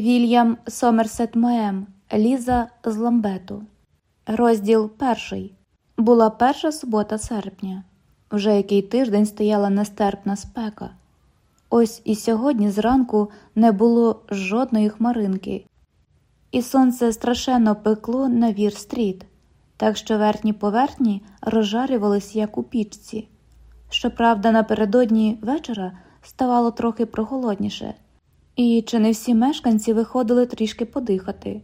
Вільям Сомерсет Моем, Ліза з Ламбету. Розділ перший. Була перша субота серпня. Вже який тиждень стояла нестерпна спека. Ось і сьогодні зранку не було жодної хмаринки, і сонце страшенно пекло на Вір-стріт, так що верхні поверхні розжарювались, як у пічці. Щоправда, напередодні вечора ставало трохи прохолодніше, і чи не всі мешканці виходили трішки подихати.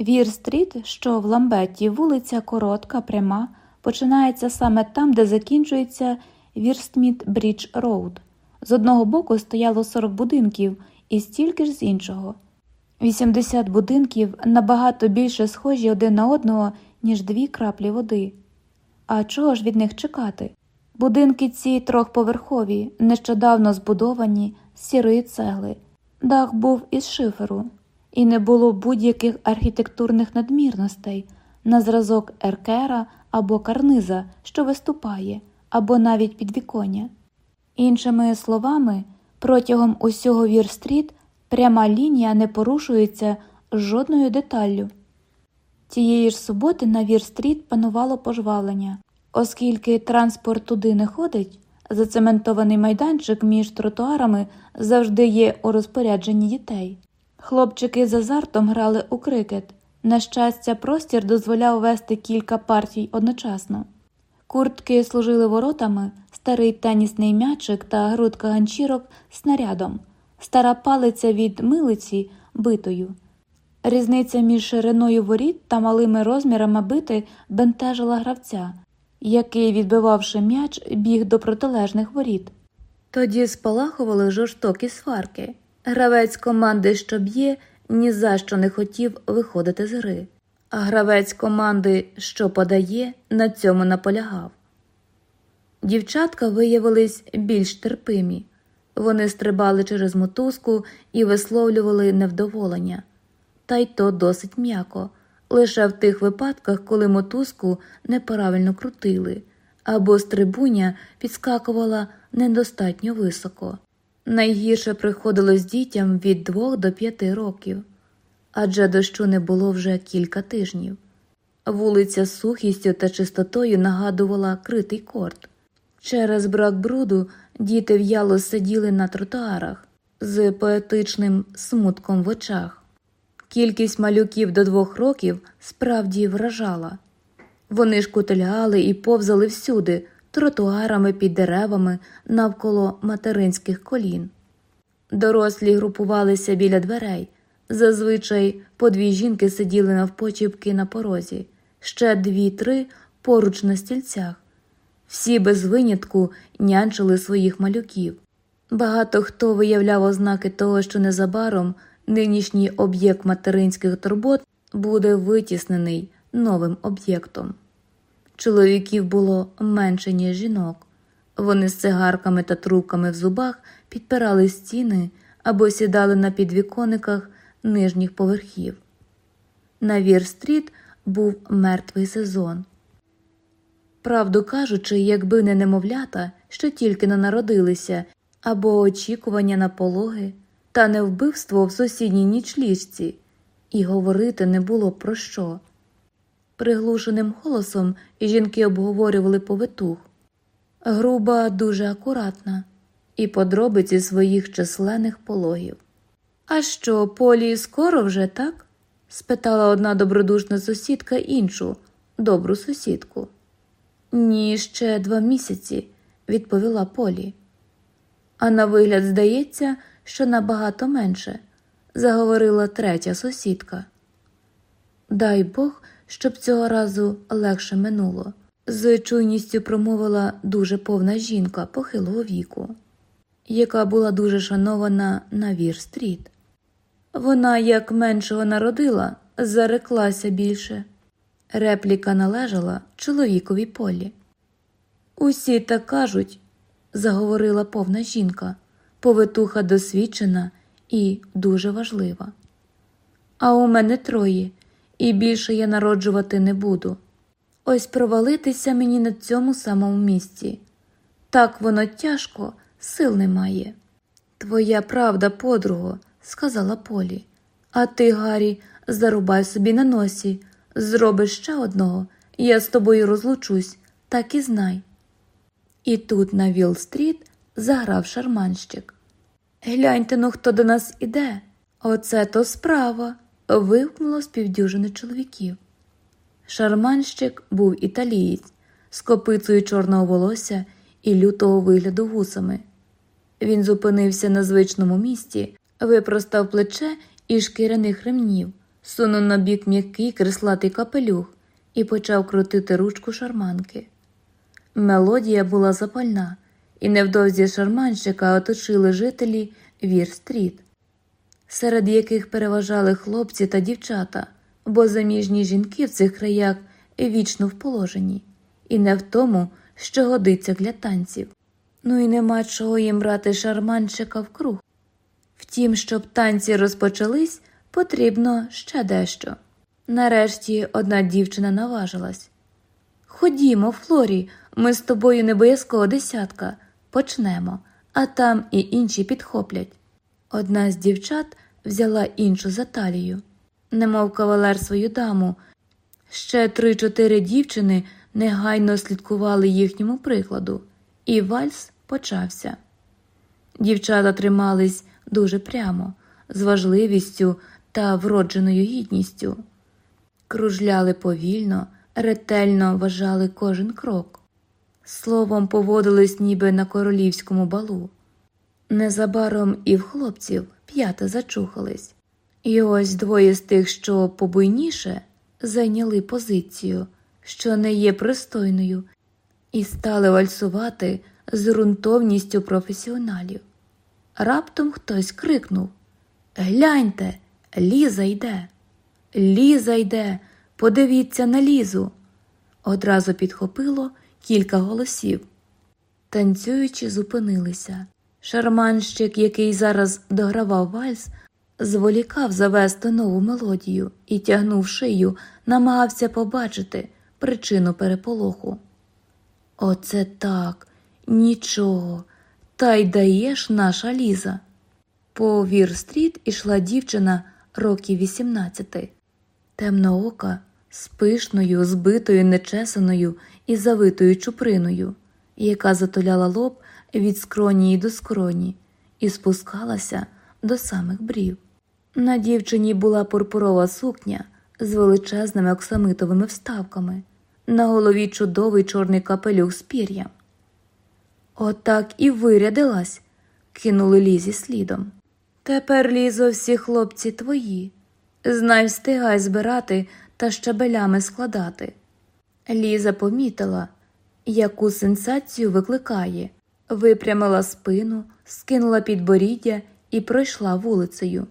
Вір-стріт, що в Ламбетті вулиця коротка, пряма, починається саме там, де закінчується Вестмінстер Брідж Роуд. З одного боку стояло 40 будинків і стільки ж з іншого. 80 будинків набагато більше схожі один на одного, ніж дві краплі води. А чого ж від них чекати? Будинки ці трьохповерхові, нещодавно збудовані з сірої цегли. Дах був із шиферу, і не було будь-яких архітектурних надмірностей на зразок еркера або карниза, що виступає, або навіть підвіконня. Іншими словами, протягом усього Вір-стріт пряма лінія не порушується жодною деталлю. Тієї ж суботи на Вір-стріт панувало пожвавлення, оскільки транспорт туди не ходить, зацементований майданчик між тротуарами завжди є у розпорядженні дітей. Хлопчики з азартом грали у крикет. На щастя, простір дозволяв вести кілька партій одночасно. Куртки служили воротами, старий тенісний м'ячик та грудка ганчірок снарядом, стара палиця від милиці битою. Різниця між шириною воріт та малими розмірами бити бентежила гравця, який, відбивавши м'яч, біг до протилежних воріт. Тоді спалахували жорстокі сварки. Гравець команди, що б'є, ні за що не хотів виходити з гри, а гравець команди, що подає, на цьому наполягав. Дівчатка виявились більш терпимі. Вони стрибали через мотузку і висловлювали невдоволення, та й то досить м'яко, лише в тих випадках, коли мотузку неправильно крутили, або стрибуня підскакувала недостатньо високо. Найгірше приходилось дітям від двох до п'яти років, адже дощу не було вже кілька тижнів. Вулиця з сухістю та чистотою нагадувала критий корт. Через брак бруду діти в'яло сиділи на тротуарах з поетичним смутком в очах. Кількість малюків до двох років справді вражала. Вони шкутильгали і повзали всюди, тротуарами під деревами навколо материнських колін. Дорослі групувалися біля дверей. Зазвичай по дві жінки сиділи навпочіпки на порозі, ще дві-три поруч на стільцях. Всі без винятку нянчили своїх малюків. Багато хто виявляв ознаки того, що незабаром нинішній об'єкт материнських турбот буде витіснений новим об'єктом. Чоловіків було менше, ніж жінок. Вони з цигарками та трубками в зубах підпирали стіни або сідали на підвіконниках нижніх поверхів. На Вір-стріт був мертвий сезон. Правду кажучи, якби не немовлята, що тільки не народилися, або очікування на пологи, та не вбивство в сусідній нічліжці, і говорити не було про що. Приглушеним голосом жінки обговорювали повитух. Груба дуже акуратна, і подробиці своїх численних пологів. А що, Полі скоро вже так? спитала одна добродушна сусідка іншу, добру сусідку. Ні, ще два місяці, відповіла Полі. А на вигляд здається, що набагато менше, заговорила третя сусідка. Дай Бог, щоб цього разу легше минуло, з чуйністю промовила дуже повна жінка похилого віку, яка була дуже шанована на Вір-стріт. Вона, як меншого народила, зареклася більше. Репліка належала чоловікові Полі. Усі так кажуть, заговорила повна жінка, повитуха досвідчена і дуже важлива. А у мене троє, і більше я народжувати не буду. Ось провалитися мені на цьому самому місці. Так воно тяжко, сил немає. Твоя правда, подруго, сказала Полі. А ти, Гаррі, зарубай собі на носі, зробиш ще одного, я з тобою розлучусь, так і знай. І тут на Вір-стріт заграв шарманщик. Гляньте ну, хто до нас іде. Оце то справа. вигукнуло з півдюжини чоловіків. Шарманщик був італієць з копицею чорного волосся і лютого вигляду гусами. Він зупинився на звичному місці, випростав плече і шкіряних ремнів, сунув на бік м'який креслатий капелюх і почав крутити ручку шарманки. Мелодія була запальна, і невдовзі шарманщика оточили жителі Вір-стріт, серед яких переважали хлопці та дівчата, бо заміжні жінки в цих краях вічно в положенні, і не в тому, що годиться для танців. Ну і нема чого їм брати шарманщика в круг. Втім, щоб танці розпочались, потрібно ще дещо. Нарешті одна дівчина наважилась. Ходімо, Флорі, ми з тобою не боязкого десятка, почнемо, а там і інші підхоплять. Одна з дівчат взяла іншу за талію, немов кавалер свою даму. Ще три-чотири дівчини негайно слідкували їхньому прикладу, і вальс почався. Дівчата тримались дуже прямо, з важливістю та вродженою гідністю, кружляли повільно, ретельно вважали кожен крок, словом, поводились ніби на королівському балу. Незабаром і в хлопців п'ята зачухались, і ось двоє з тих, що побуйніше, зайняли позицію, що не є пристойною, і стали вальсувати з ґрунтовністю професіоналів. Раптом хтось крикнув Гляньте, Ліза йде, Ліза йде, подивіться на Лізу. Одразу підхопило кілька голосів. Танцюючи, зупинилися. Шарманщик, який зараз догравав вальс, зволікав завести нову мелодію і, тягнув шию, намагався побачити причину переполоху. Оце так, нічого, та й даєш наша Ліза. По Вір-стріт ішла дівчина років 18, темноока, з пишною, збитою, нечесаною і завитою чуприною, яка затуляла лоб від скроні до скроні і спускалася до самих брів. На дівчині була пурпурова сукня з величезними оксамитовими вставками, на голові чудовий чорний капелюх з пір'ям. Отак і вирядилась, кинули лізі слідом. Тепер лізо всі хлопці твої. Знай, встигай збирати та щабелями складати. Ліза помітила, яку сенсацію викликає, випрямила спину, скинула підборіддя і пройшла вулицею.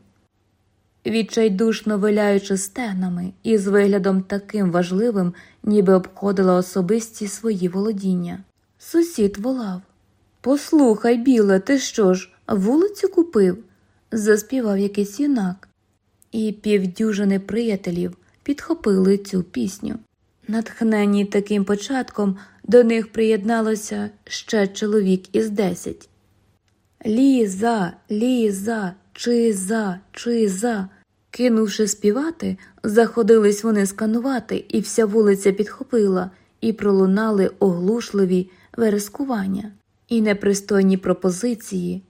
Відчайдушно виляючи стегнами і з виглядом таким важливим, ніби обходила особисті свої володіння. Сусід волав Послухай, біле, ти що ж, вулицю купив? заспівав якийсь юнак, і півдюжини приятелів підхопили цю пісню. Натхнені таким початком до них приєдналося ще чоловік із десять. Ліза, ліза, чиза, чиза. Кинувши співати, заходились вони сканувати, і вся вулиця підхопила, і пролунали оглушливі верескування і непристойні пропозиції.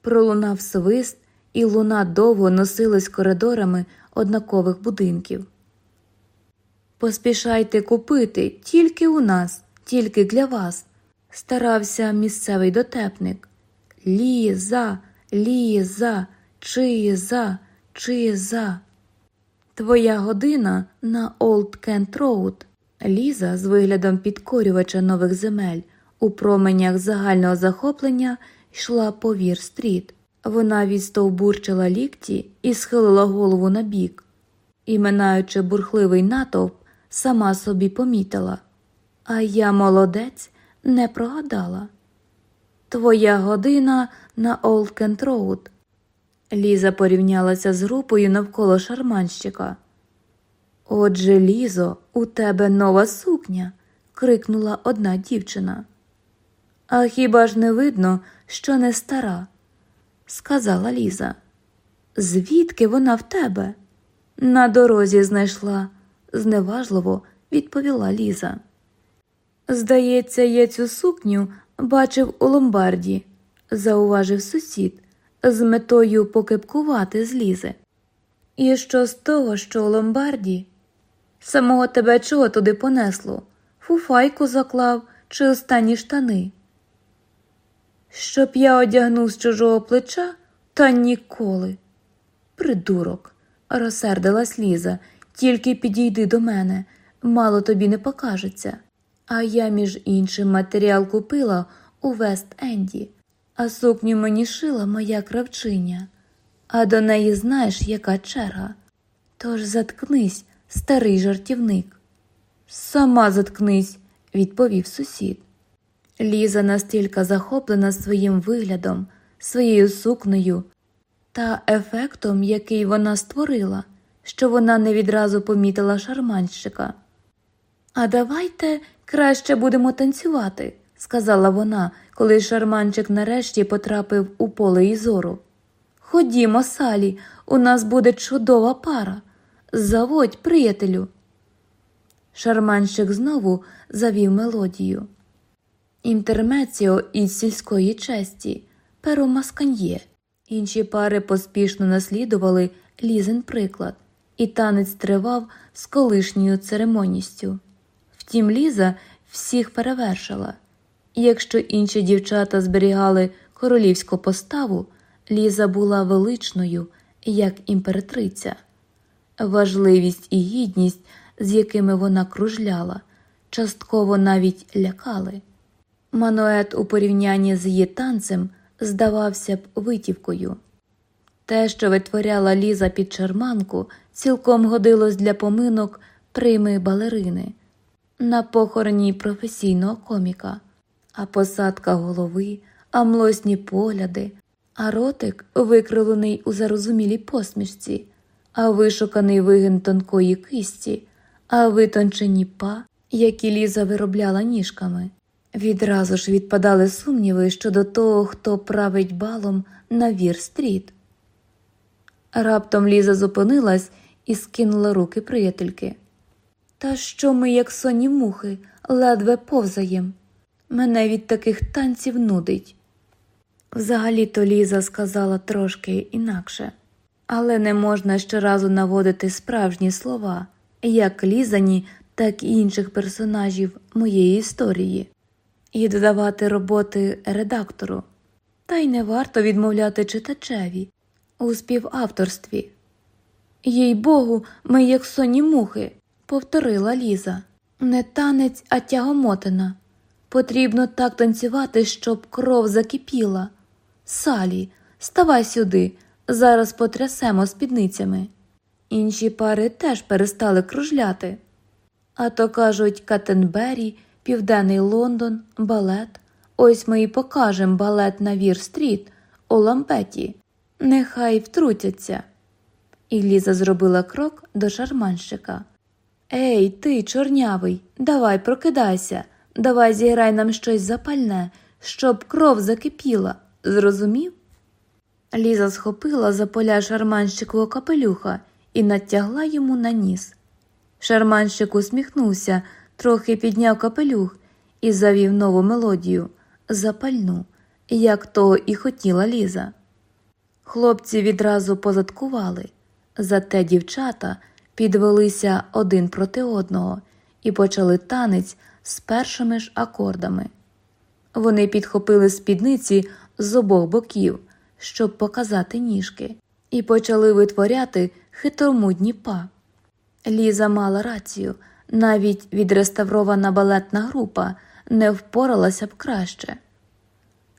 Пролунав свист, і луна довго носилась коридорами однакових будинків. Поспішайте купити тільки у нас, тільки для вас, старався місцевий дотепник. Ліза, ліза, чиза, чиза. Твоя година на Олд Кент Роуд. Ліза з виглядом підкорювача нових земель у променях загального захоплення йшла по Вір-стріт. Вона відстовбурчила лікті і схилила голову на бік. І, бурхливий натовп, сама собі помітила. А я, молодець, не прогадала. Твоя година на Олдкент Роуд. Ліза порівнялася з групою навколо шарманщика. Отже, Лізо, у тебе нова сукня. крикнула одна дівчина. А хіба ж не видно, що не стара? сказала Ліза. Звідки вона в тебе? На дорозі знайшла, зневажливо відповіла Ліза. Здається, я цю сукню бачив у ломбарді, зауважив сусід, з метою покипкувати з Лізи. І що з того, що у ломбарді? Самого тебе чого туди понесло? Фуфайку заклав чи останні штани? Щоб я одягнув з чужого плеча, та ніколи. Придурок, розсердилась Ліза, тільки підійди до мене, мало тобі не покажеться. А я, між іншим, матеріал купила у Вест-Енді, а сукню мені шила моя кравчиня, а до неї знаєш, яка черга. Тож заткнись, старий жартівник. Сама заткнись, відповів сусід. Ліза настільки захоплена своїм виглядом, своєю сукнею та ефектом, який вона створила, що вона не відразу помітила шарманщика. А давайте краще будемо танцювати, сказала вона, коли шарманчик нарешті потрапив у поле її зору. Ходімо, Салі, у нас буде чудова пара. Заводь, приятелю. Шарманщик знову завів мелодію. Інтермеціо із сільської честі, перо масканьє. Інші пари поспішно наслідували лізен приклад, і танець тривав з колишньою церемонністю. Втім, Ліза всіх перевершила, і якщо інші дівчата зберігали королівську поставу, Ліза була величною, як імператриця. Важливість і гідність, з якими вона кружляла, частково навіть лякали. Манует у порівнянні з її танцем здавався б витівкою. Те, що витворяла Ліза під шарманку, цілком годилось для поминок прийми балерини на похороні професійного коміка, а посадка голови, а млосні погляди, а ротик викрилений у зарозумілій посмішці, а вишуканий вигин тонкої кисті, а витончені па, які Ліза виробляла ніжками. Відразу ж відпадали сумніви щодо того, хто править балом на Вір-стріт. Раптом Ліза зупинилась і скинула руки приятельки. Та що ми, як сонні мухи, ледве повзаєм. Мене від таких танців нудить. Взагалі то Ліза сказала трошки інакше, але не можна щоразу наводити справжні слова, як лізані, так і інших персонажів моєї історії і додавати роботи редактору, та й не варто відмовляти читачеві у співавторстві. Їй богу, ми, як соні мухи, повторила Ліза. Не танець, а тягомотина. Потрібно так танцювати, щоб кров закипіла. Салі, ставай сюди, зараз потрясемо спідницями. Інші пари теж перестали кружляти. А то кажуть Кентербері Південний Лондон, балет. Ось ми і покажемо балет на Вір-стріт у Ламбеті. Нехай втрутяться. І Ліза зробила крок до шарманщика. Ей, ти, чорнявий, давай прокидайся, давай зіграй нам щось запальне, щоб кров закипіла. Зрозумів? Ліза схопила за поля шарманщикового капелюха і натягла йому на ніс. Шарманщик усміхнувся трохи підняв капелюх і завів нову мелодію запальну, як того і хотіла Ліза. Хлопці відразу позадкували, зате дівчата підвелися один проти одного і почали танець з першими ж акордами. Вони підхопили спідниці з обох боків, щоб показати ніжки, і почали витворяти хитромудні па. Ліза мала рацію. Навіть відреставрована балетна група не впоралася б краще.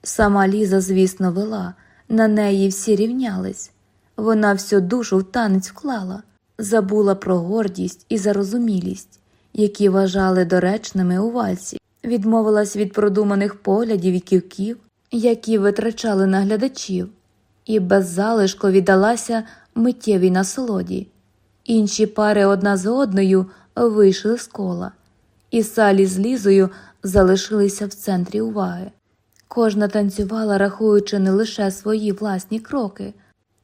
Сама Ліза, звісно, вела, на неї всі рівнялись. Вона всю душу в танець вклала, забула про гордість і зарозумілість, які вважали доречними у вальсі, відмовилась від продуманих поглядів і ківків, які витрачали на глядачів, і беззалишко віддалася миттєвій насолоді. Інші пари одна за одною вийшли з кола, і Салі з Лізою залишилися в центрі уваги. Кожна танцювала, рахуючи не лише свої власні кроки,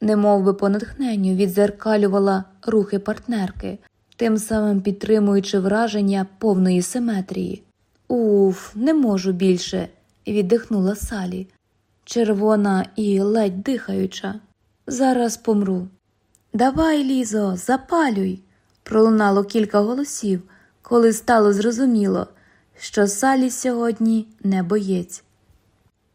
немов би по натхненню відзеркалювала рухи партнерки, тим самим підтримуючи враження повної симетрії. Уф, не можу більше, віддихнула Салі, червона і ледь дихаюча. Зараз помру. Давай, Лізо, запалюй. пролунало кілька голосів, коли стало зрозуміло, що Салі сьогодні не боєць.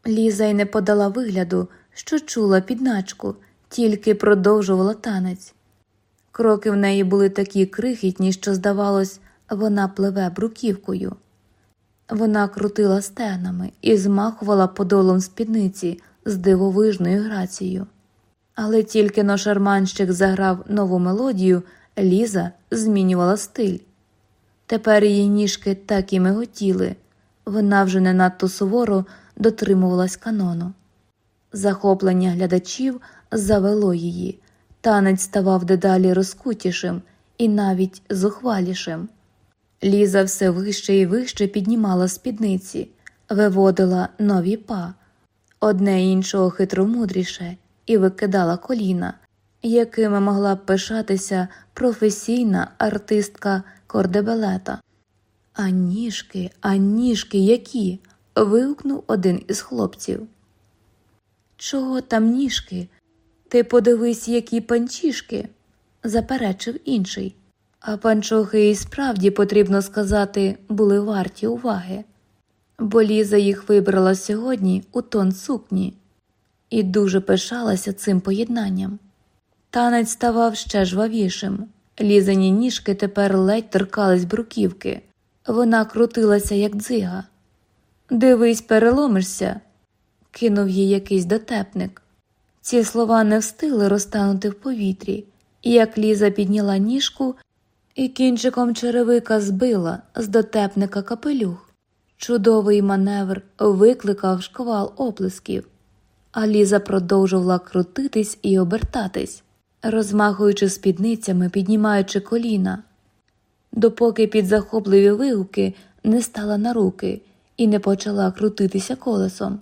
Ліза й не подала вигляду, що чула підначку, тільки продовжувала танець. Кроки в неї були такі крихітні, що, здавалось, вона пливе бруківкою. Вона крутила стегнами і змахувала подолом спідниці з дивовижною грацією. Але тільки но шарманщик заграв нову мелодію, Ліза змінювала стиль. Тепер її ніжки так і миготіли, вона вже не надто суворо дотримувалась канону. Захоплення глядачів завело її, танець ставав дедалі розкутішим і навіть зухвалішим. Ліза все вище і вище піднімала спідниці, виводила нові па, одне іншого хитромудріше, і викидала коліна, якими могла б пишатися професійна артистка кордебелета. А ніжки, а ніжки які? вигукнув один із хлопців. Чого там ніжки? Ти подивись, які панчішки, заперечив інший. А панчохи і справді, потрібно сказати, були варті уваги, бо Ліза їх вибрала сьогодні у тон сукні і дуже пишалася цим поєднанням. Танець ставав ще жвавішим. Лізані ніжки тепер ледь торкались бруківки. Вона крутилася, як дзига. Дивись, переломишся, кинув їй якийсь дотепник. Ці слова не встигли розтанути в повітрі, як Ліза підняла ніжку і кінчиком черевика збила з дотепника капелюх. Чудовий маневр викликав шквал оплесків, а Ліза продовжувала крутитись і обертатись, розмахуючи спідницями, піднімаючи коліна, допоки під захопливі вигуки не стала на руки і не почала крутитися колесом.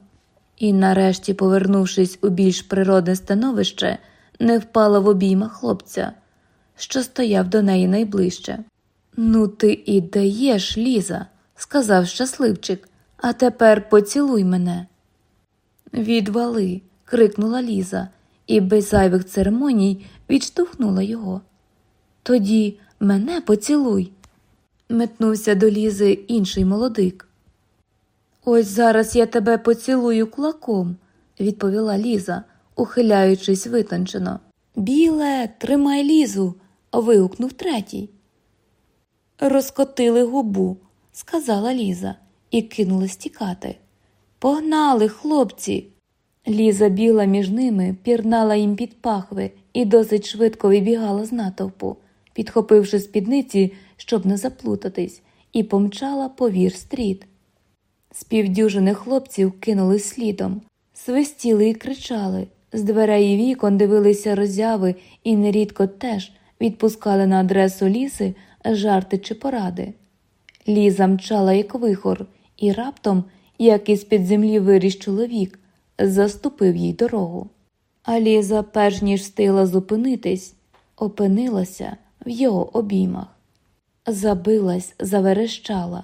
І, нарешті, повернувшись у більш природне становище, не впала в обійма хлопця, що стояв до неї найближче. Ну, ти і даєш, Ліза, сказав щасливчик, а тепер поцілуй мене. Відвали. крикнула Ліза і без зайвих церемоній відштовхнула його. Тоді мене поцілуй. метнувся до Лізи інший молодик. Ось зараз я тебе поцілую кулаком, відповіла Ліза, ухиляючись витончено. Біле, тримай лізу. вигукнув третій. Розкотили губу, сказала Ліза, і кинулась тікати. Погнали, хлопці. Ліза бігла між ними, пірнала їм під пахви і досить швидко вибігала з натовпу, підхопивши спідниці, щоб не заплутатись, і помчала по вір стріт. З півдюжини хлопців кинули слідом, свистіли і кричали, з дверей і вікон дивилися роззяви і нерідко теж відпускали на адресу ліси жарти чи поради. Ліза мчала, як вихор, і раптом, як із під землі виріс чоловік, заступив їй дорогу. А Ліза, перш ніж встигла зупинитись, опинилася в його обіймах. Забилась, заверещала,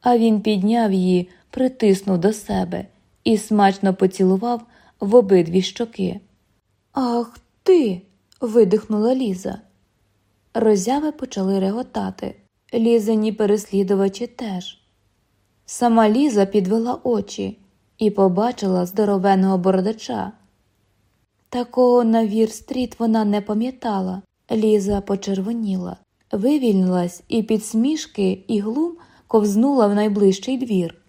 а він підняв її притиснув до себе і смачно поцілував в обидві щоки. Ах ти. видихнула Ліза. Розяви почали реготати. Лізані переслідувачі теж. Сама Ліза підвела очі і побачила здоровеного бородача. Такого на вір-стріт вона не пам'ятала. Ліза почервоніла, вивільнилась і під смішки і глум ковзнула в найближчий двір.